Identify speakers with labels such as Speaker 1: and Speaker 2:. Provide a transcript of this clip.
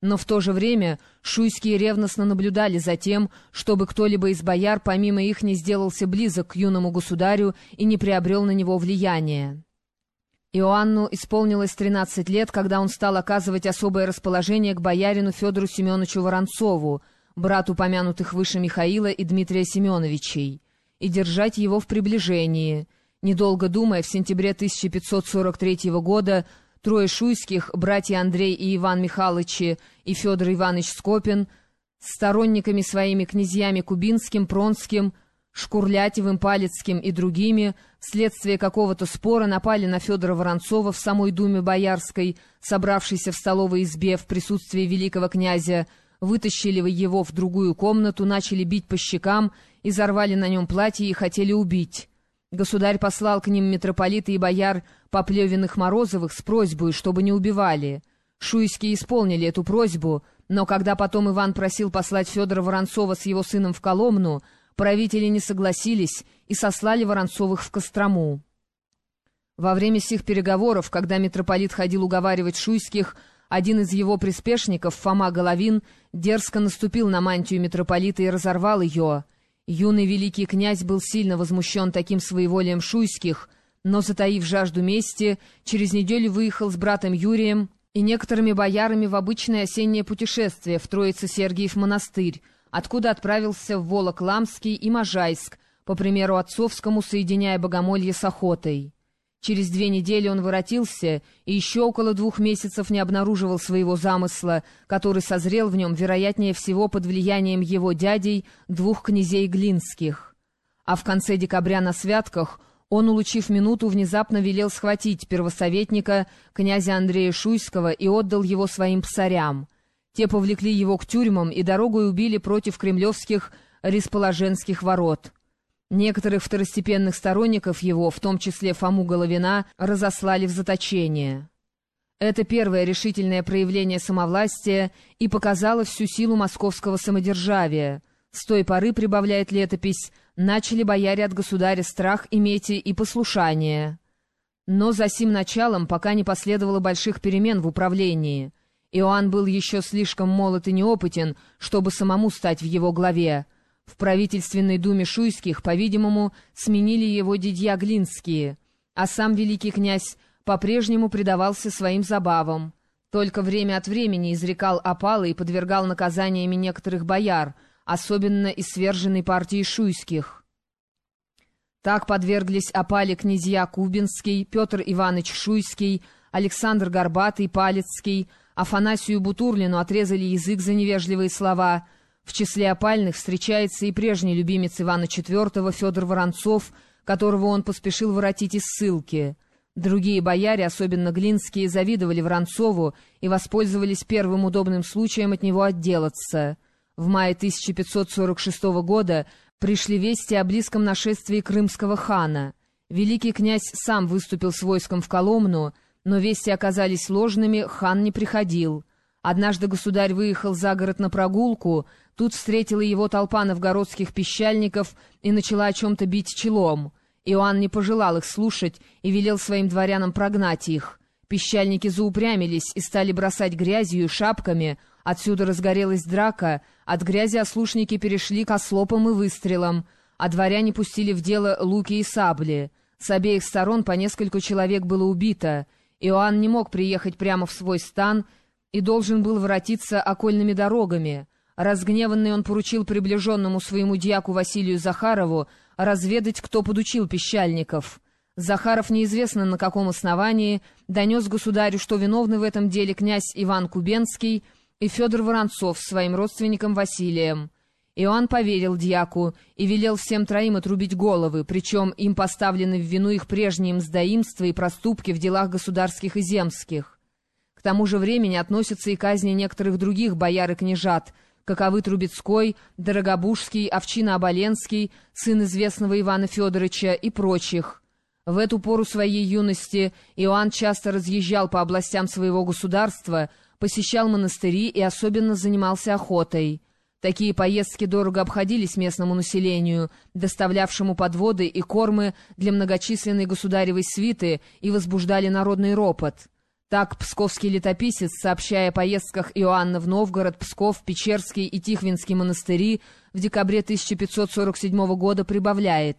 Speaker 1: Но в то же время шуйские ревностно наблюдали за тем, чтобы кто-либо из бояр помимо их не сделался близок к юному государю и не приобрел на него влияние. Иоанну исполнилось 13 лет, когда он стал оказывать особое расположение к боярину Федору Семеновичу Воронцову, брату помянутых выше Михаила и Дмитрия Семеновичей, и держать его в приближении. Недолго думая, в сентябре 1543 года Трое шуйских, братья Андрей и Иван Михайловичи и Федор Иванович Скопин, сторонниками своими князьями Кубинским, Пронским, Шкурлятевым, Палецким и другими, вследствие какого-то спора напали на Федора Воронцова в самой Думе Боярской, собравшейся в столовой избе в присутствии великого князя, вытащили его в другую комнату, начали бить по щекам, изорвали на нем платье и хотели убить. Государь послал к ним митрополита и бояр Поплевиных Морозовых с просьбой, чтобы не убивали. Шуйские исполнили эту просьбу, но когда потом Иван просил послать Федора Воронцова с его сыном в Коломну, правители не согласились и сослали Воронцовых в Кострому. Во время сих переговоров, когда митрополит ходил уговаривать Шуйских, один из его приспешников, Фома Головин, дерзко наступил на мантию митрополита и разорвал ее — Юный великий князь был сильно возмущен таким своеволием шуйских, но, затаив жажду мести, через неделю выехал с братом Юрием и некоторыми боярами в обычное осеннее путешествие в Троице-Сергиев монастырь, откуда отправился в Волок-Ламский и Можайск, по примеру отцовскому, соединяя богомолье с охотой. Через две недели он воротился и еще около двух месяцев не обнаруживал своего замысла, который созрел в нем, вероятнее всего, под влиянием его дядей, двух князей Глинских. А в конце декабря на святках он, улучив минуту, внезапно велел схватить первосоветника, князя Андрея Шуйского, и отдал его своим псарям. Те повлекли его к тюрьмам и дорогой убили против кремлевских ресположенских ворот. Некоторых второстепенных сторонников его, в том числе Фому Головина, разослали в заточение. Это первое решительное проявление самовластия и показало всю силу московского самодержавия. С той поры, прибавляет летопись, начали бояре от государя страх иметь и послушание. Но за сим началом пока не последовало больших перемен в управлении. Иоанн был еще слишком молод и неопытен, чтобы самому стать в его главе, в правительственной думе Шуйских, по-видимому, сменили его дядья Глинские, а сам великий князь по-прежнему предавался своим забавам. Только время от времени изрекал опалы и подвергал наказаниями некоторых бояр, особенно из сверженной партии Шуйских. Так подверглись опале князья Кубинский, Петр Иванович Шуйский, Александр Горбатый, Палецкий, Афанасию Бутурлину отрезали язык за невежливые слова — в числе опальных встречается и прежний любимец Ивана IV Федор Воронцов, которого он поспешил воротить из ссылки. Другие бояре, особенно Глинские, завидовали Воронцову и воспользовались первым удобным случаем от него отделаться. В мае 1546 года пришли вести о близком нашествии крымского хана. Великий князь сам выступил с войском в Коломну, но вести оказались ложными, хан не приходил. Однажды государь выехал за город на прогулку, тут встретила его толпа новгородских пищальников и начала о чем-то бить челом. Иоанн не пожелал их слушать и велел своим дворянам прогнать их. Пищальники заупрямились и стали бросать грязью и шапками, отсюда разгорелась драка, от грязи ослушники перешли к ослопам и выстрелам, а дворяне пустили в дело луки и сабли. С обеих сторон по несколько человек было убито. Иоанн не мог приехать прямо в свой стан — и должен был воротиться окольными дорогами. Разгневанный он поручил приближенному своему дьяку Василию Захарову разведать, кто подучил пищальников. Захаров неизвестно на каком основании донес государю, что виновны в этом деле князь Иван Кубенский и Федор Воронцов с своим родственником Василием. Иоанн поверил дьяку и велел всем троим отрубить головы, причем им поставлены в вину их прежние мздоимства и проступки в делах государских и земских. К тому же времени относятся и казни некоторых других бояр и княжат, каковы Трубецкой, Дорогобужский, Овчина-Оболенский, сын известного Ивана Федоровича и прочих. В эту пору своей юности Иоанн часто разъезжал по областям своего государства, посещал монастыри и особенно занимался охотой. Такие поездки дорого обходились местному населению, доставлявшему подводы и кормы для многочисленной государевой свиты и возбуждали народный ропот. Так псковский летописец, сообщая о поездках Иоанна в Новгород, Псков, Печерский и Тихвинский монастыри в декабре 1547 года, прибавляет